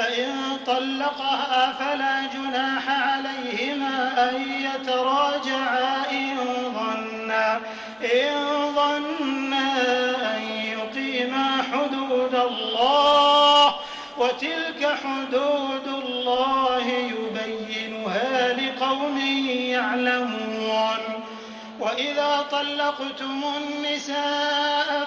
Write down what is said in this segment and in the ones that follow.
فإن طلقها فلا جناح عليهما أن يتراجعا إن ظنا إن ظنا أن يقيما حدود الله وتلك حدود الله يبينها لقوم يعلمون. وإذا طلقتم النساء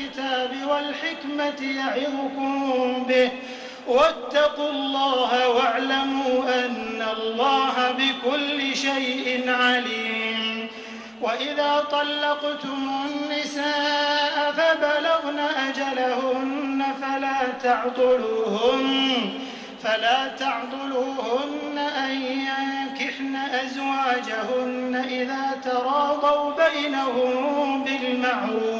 الكتاب والحكمة يعظكم به. واتقوا الله واعلموا أن الله بكل شيء عليم. وإذا طلقتم النساء فبلغن أجلهن فلا تعضلوهن فلا تعضلوهن أن ينكحن أزواجهن إذا تراضوا بينهم بالمعروف.